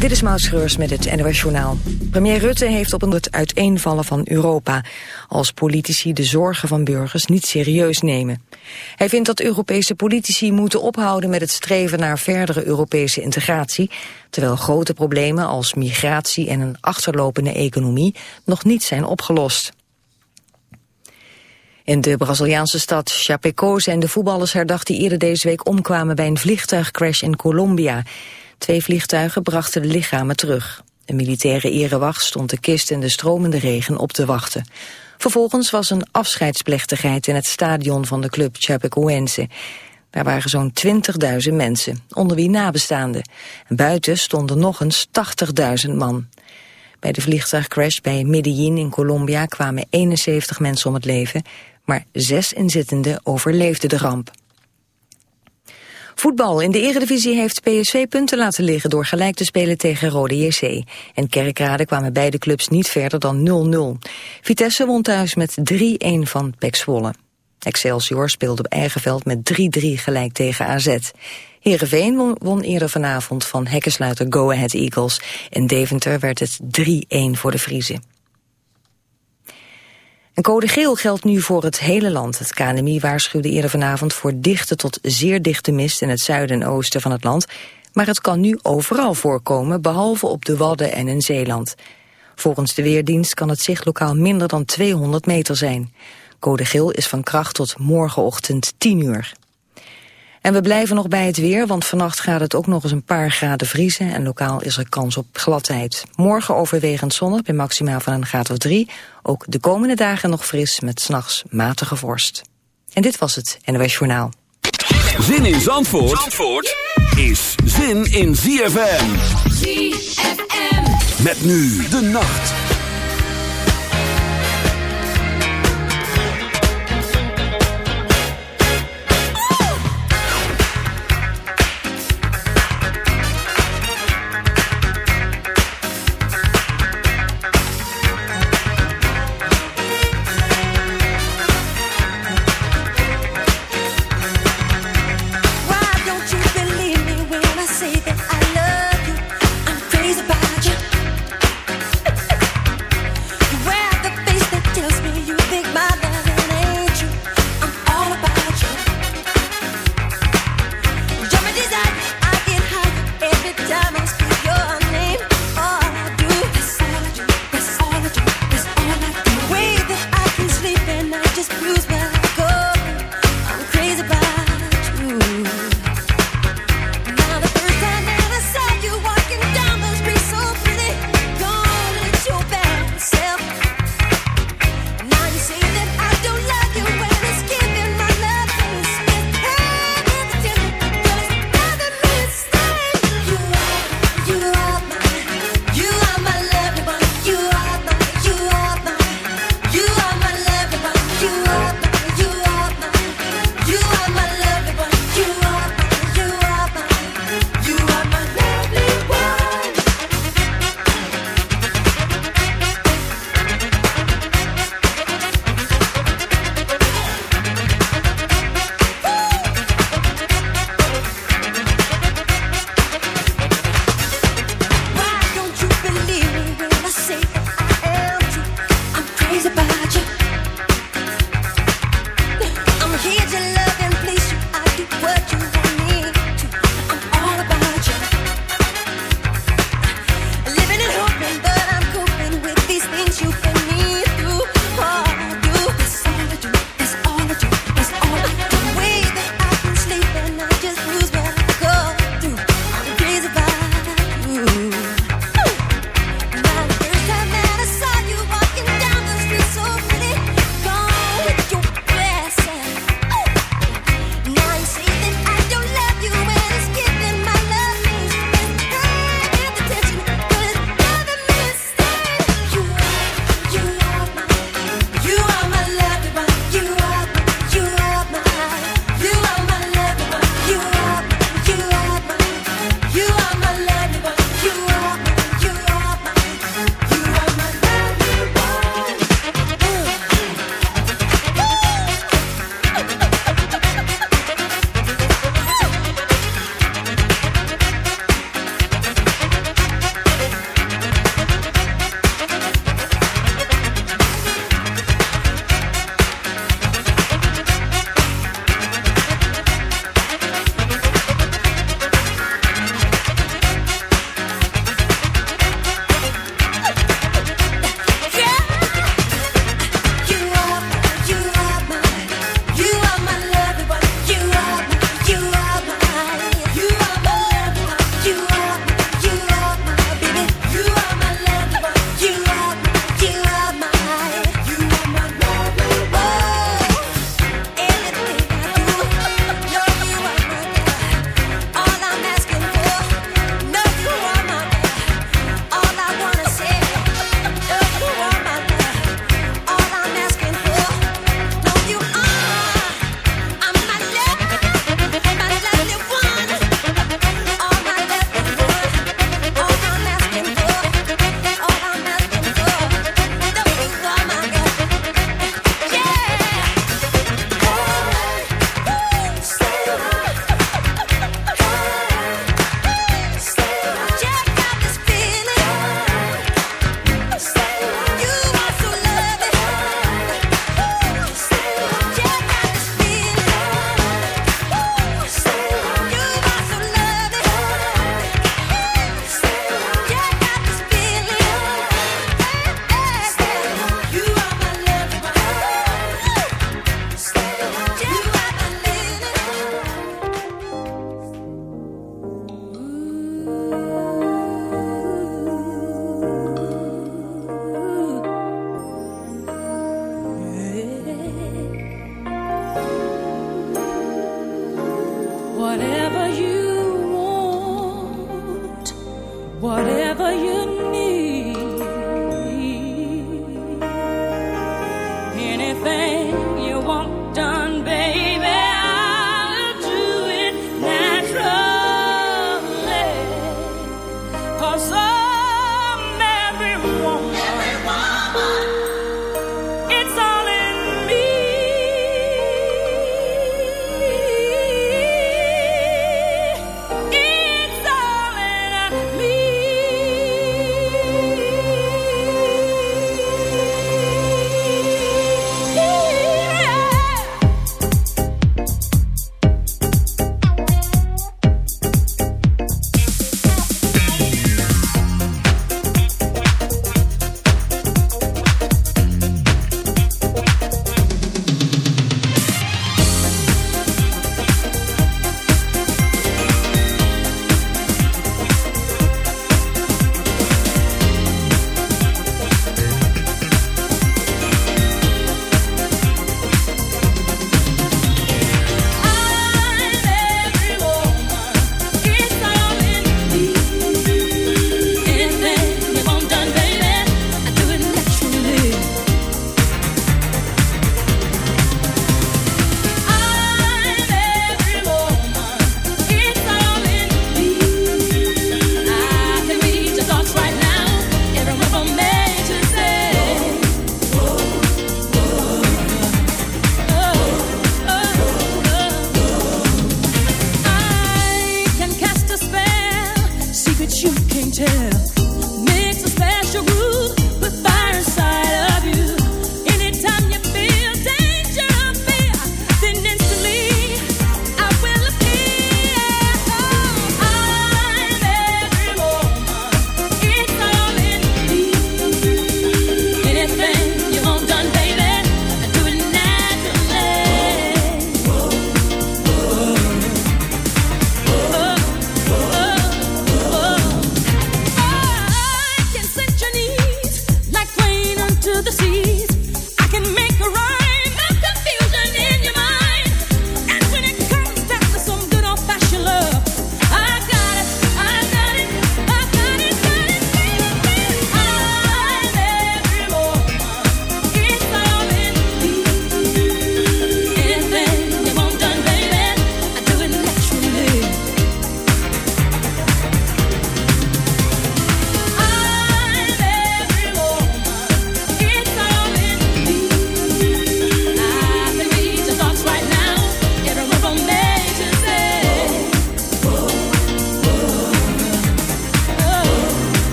Dit is Maud met het NOS Journaal. Premier Rutte heeft op het uiteenvallen van Europa... als politici de zorgen van burgers niet serieus nemen. Hij vindt dat Europese politici moeten ophouden met het streven naar verdere Europese integratie... terwijl grote problemen als migratie en een achterlopende economie nog niet zijn opgelost. In de Braziliaanse stad Chapecó zijn de voetballers herdacht die eerder deze week omkwamen bij een vliegtuigcrash in Colombia. Twee vliegtuigen brachten de lichamen terug. Een militaire erewacht stond de kist in de stromende regen op te wachten. Vervolgens was een afscheidsplechtigheid in het stadion van de club Chapecoense. Daar waren zo'n 20.000 mensen, onder wie nabestaanden. En buiten stonden nog eens 80.000 man. Bij de vliegtuigcrash bij Medellin in Colombia kwamen 71 mensen om het leven, maar zes inzittenden overleefden de ramp. Voetbal. In de eredivisie heeft PSV punten laten liggen door gelijk te spelen tegen Rode JC. En Kerkrade kwamen beide clubs niet verder dan 0-0. Vitesse won thuis met 3-1 van Pek Zwolle. Excelsior speelde op eigen veld met 3-3 gelijk tegen AZ. Heerenveen won, eerder vanavond van hekkensluiter Go Ahead Eagles. En Deventer werd het 3-1 voor de Vriezen. Een code geel geldt nu voor het hele land. Het KNMI waarschuwde eerder vanavond voor dichte tot zeer dichte mist in het zuiden en oosten van het land. Maar het kan nu overal voorkomen, behalve op de Wadden en in Zeeland. Volgens de Weerdienst kan het zicht lokaal minder dan 200 meter zijn. Code geel is van kracht tot morgenochtend 10 uur. En we blijven nog bij het weer, want vannacht gaat het ook nog eens een paar graden vriezen en lokaal is er kans op gladheid. Morgen overwegend zonnig bij maximaal van een graad of drie. Ook de komende dagen nog fris met s'nachts matige vorst. En dit was het NOS Journaal. Zin in Zandvoort, Zandvoort is zin in ZFM. ZFM. Met nu de nacht.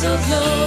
so close.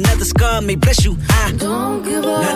another scar may bless you. I don't give up.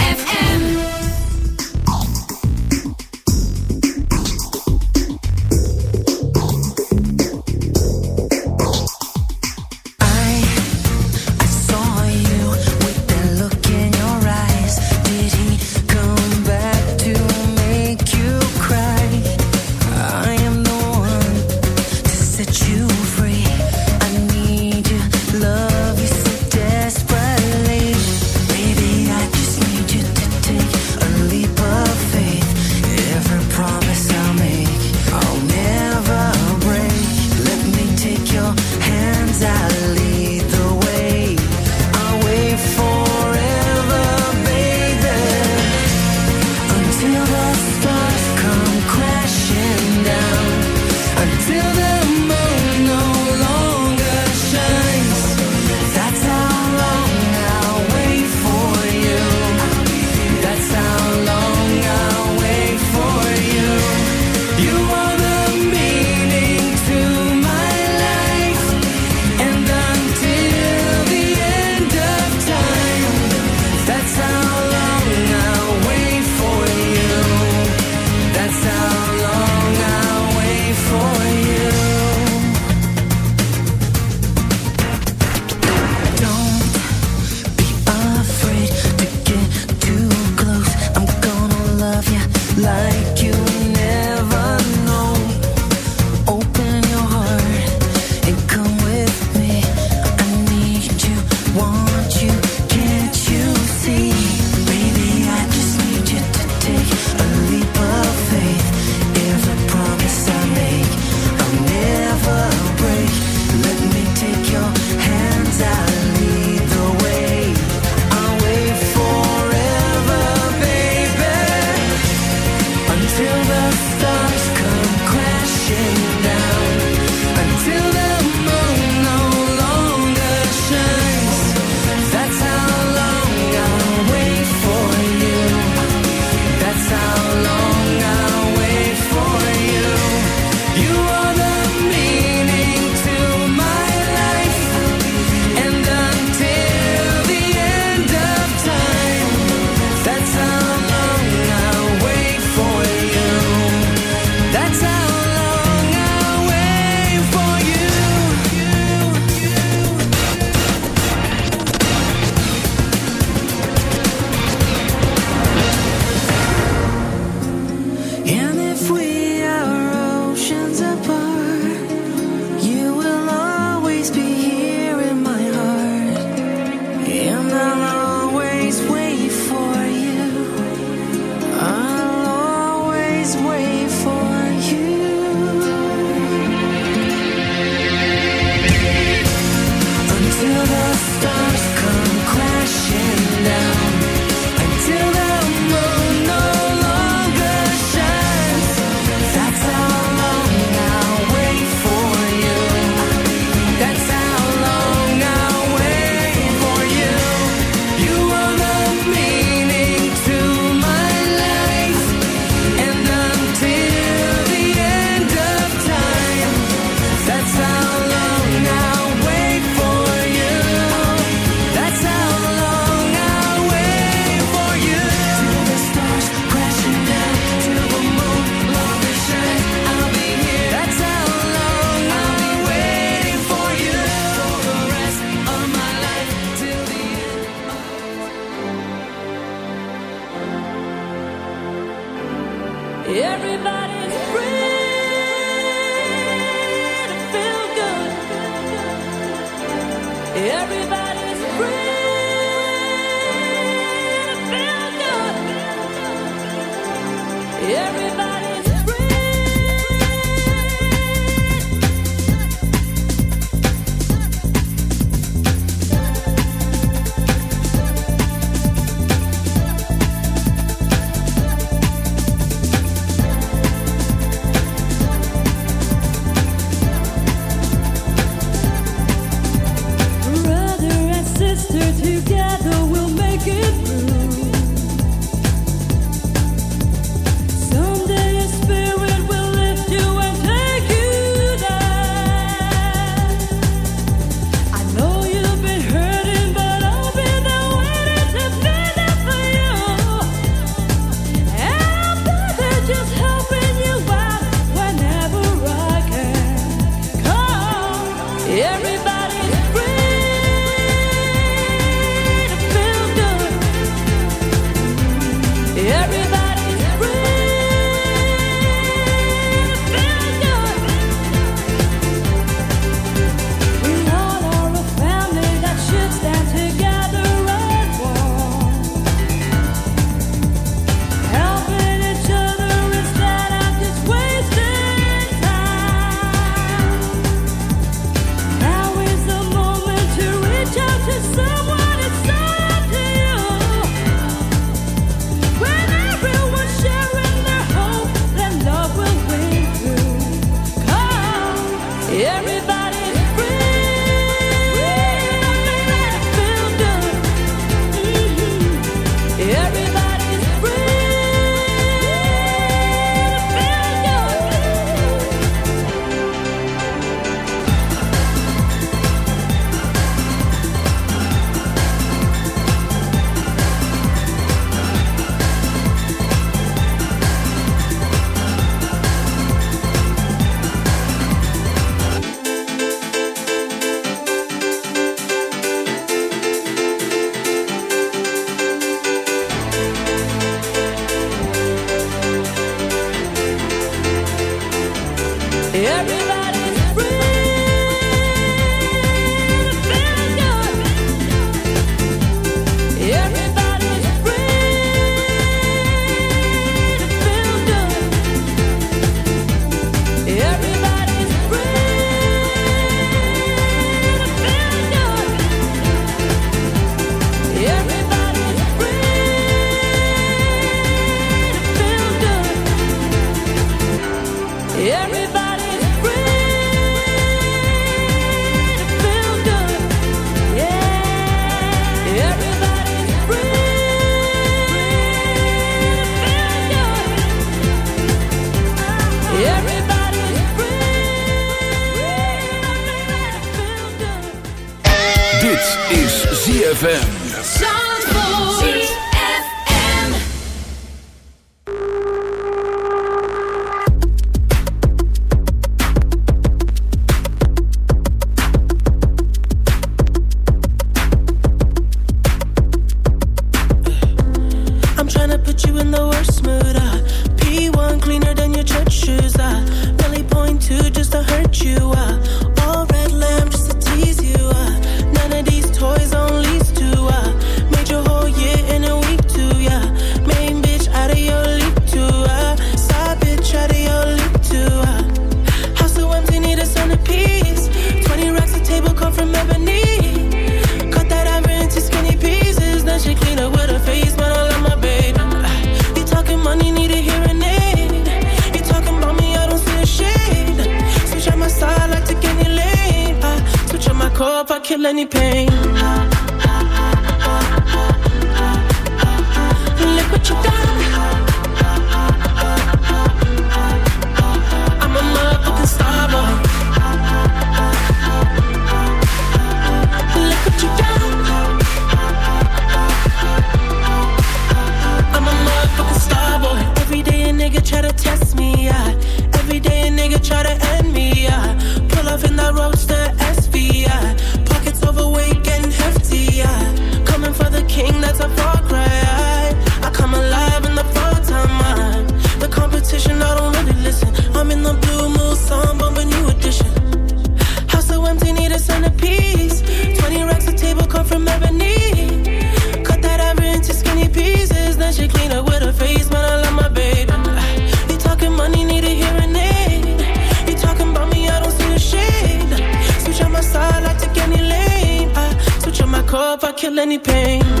Any pain.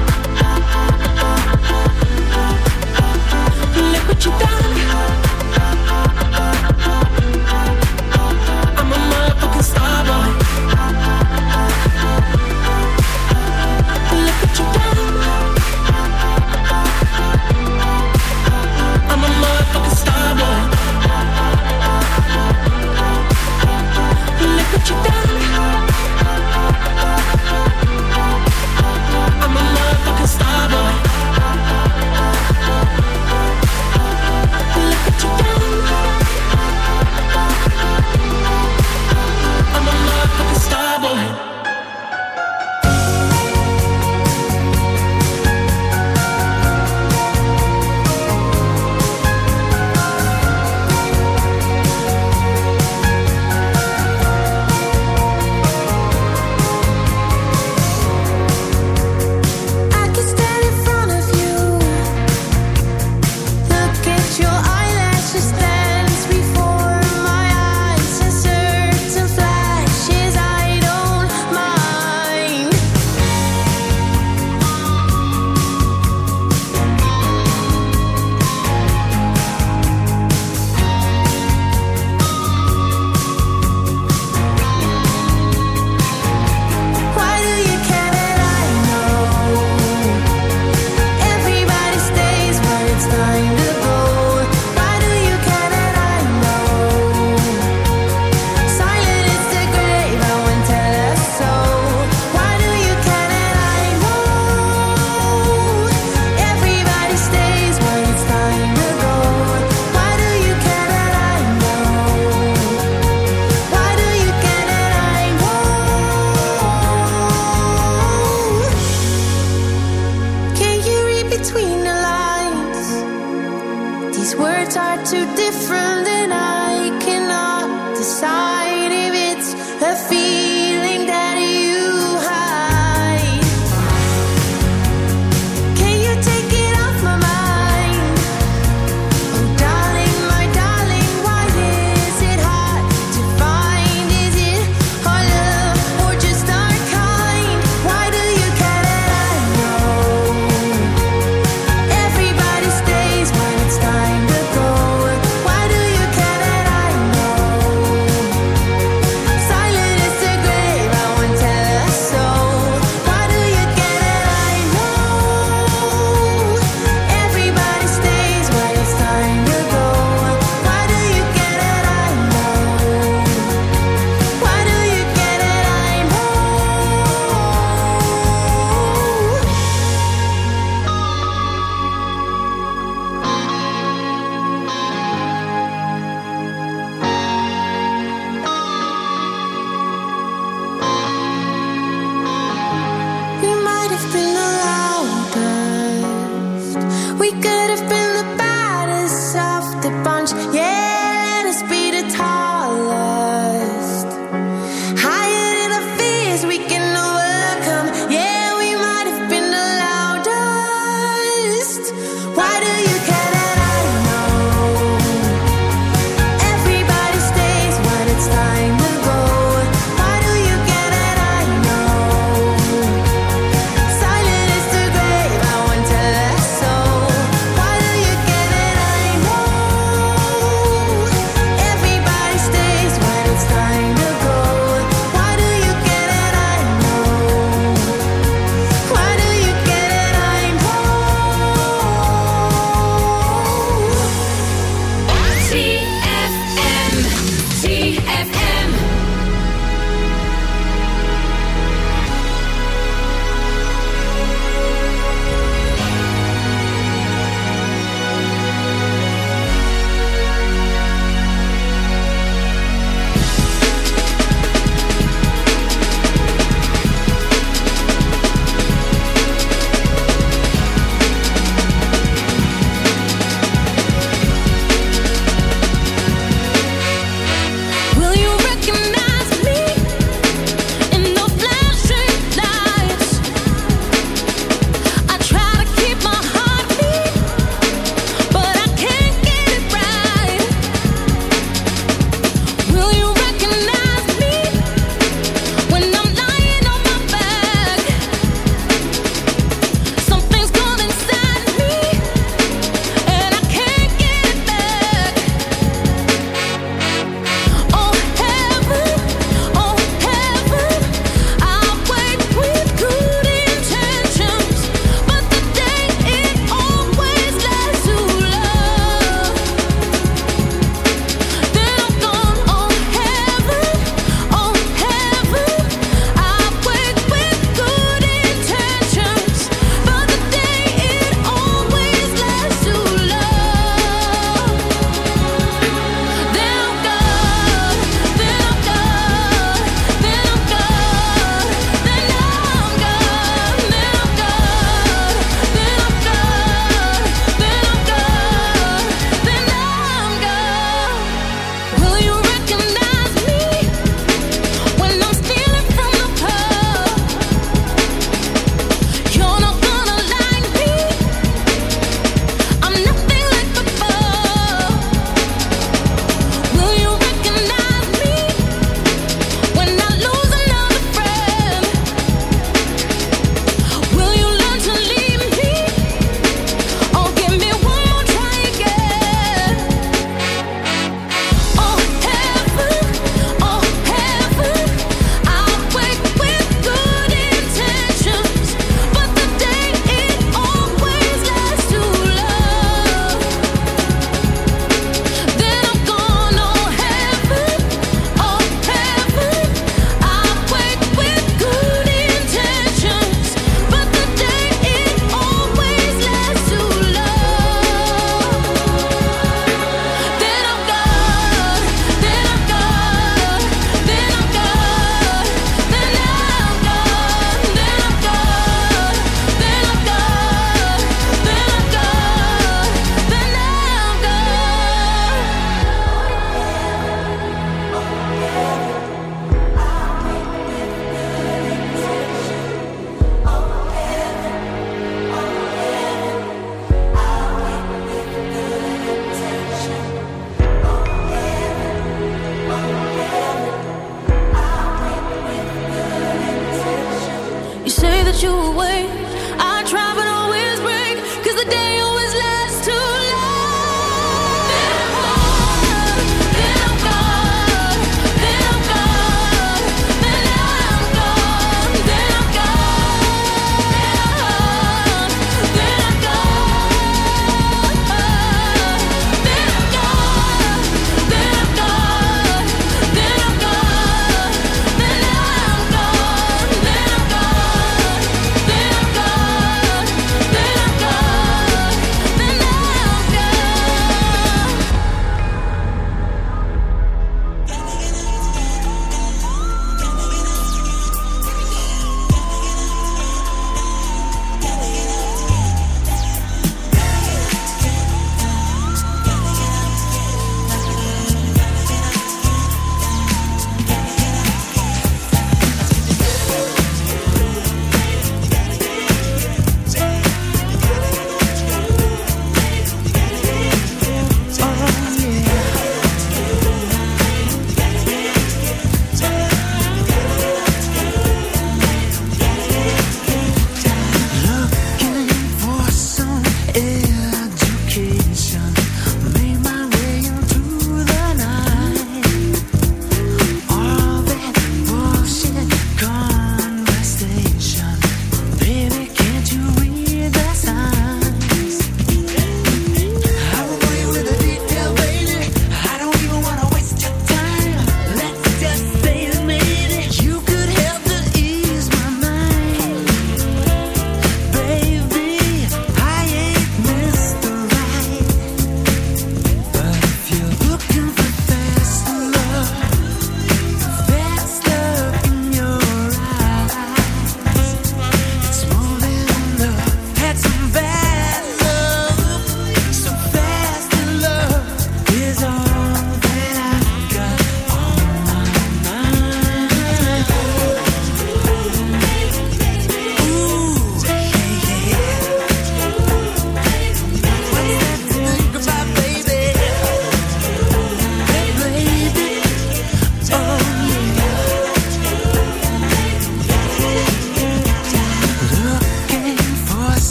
too different, and I cannot decide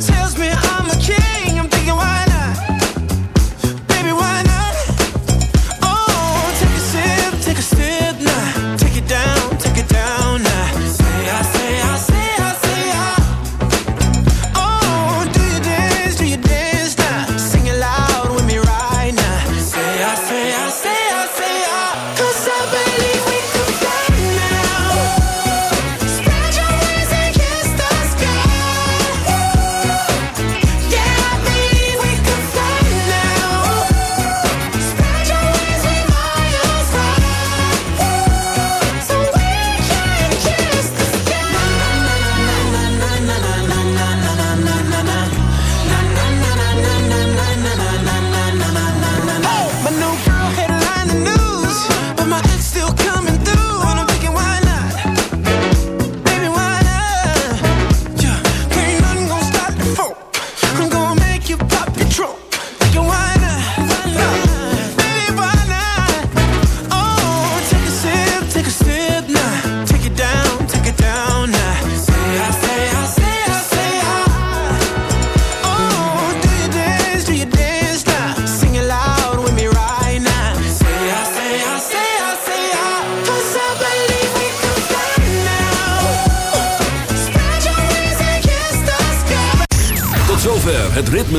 tells me I